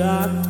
God.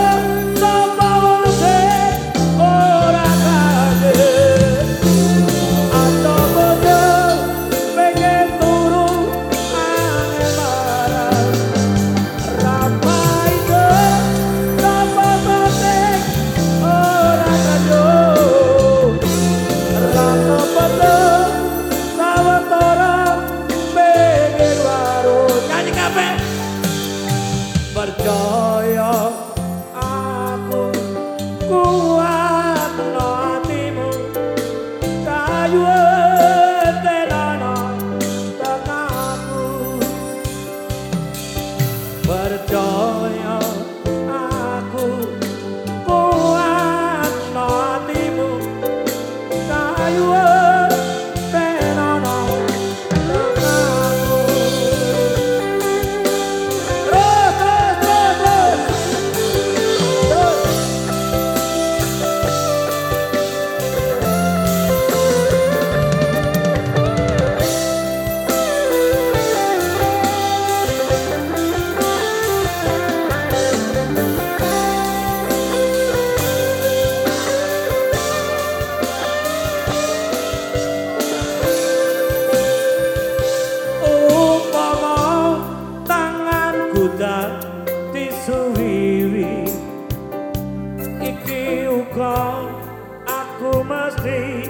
Kau, aku mesti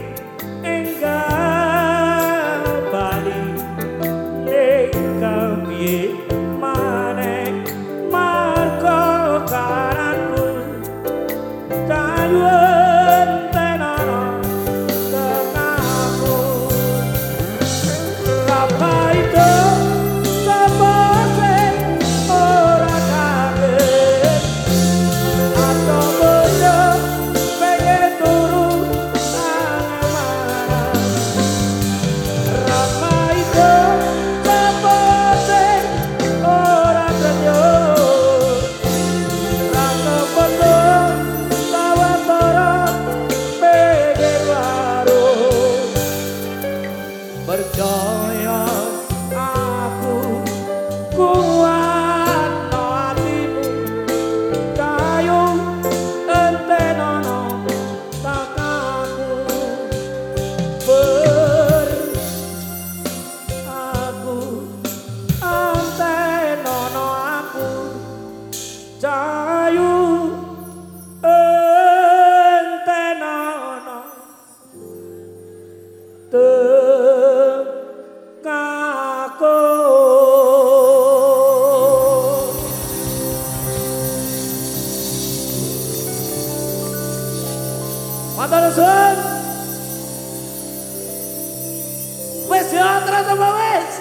Wis ya terus apa wis?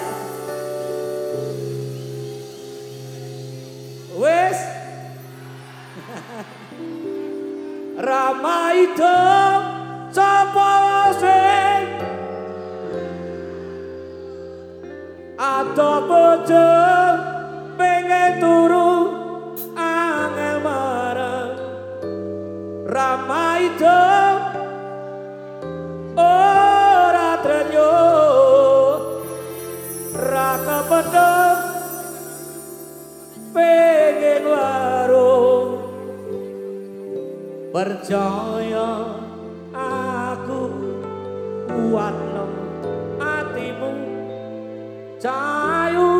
Wis. Rama itu sapa sing Ato bojo Percaya aku kuat atimu cahayu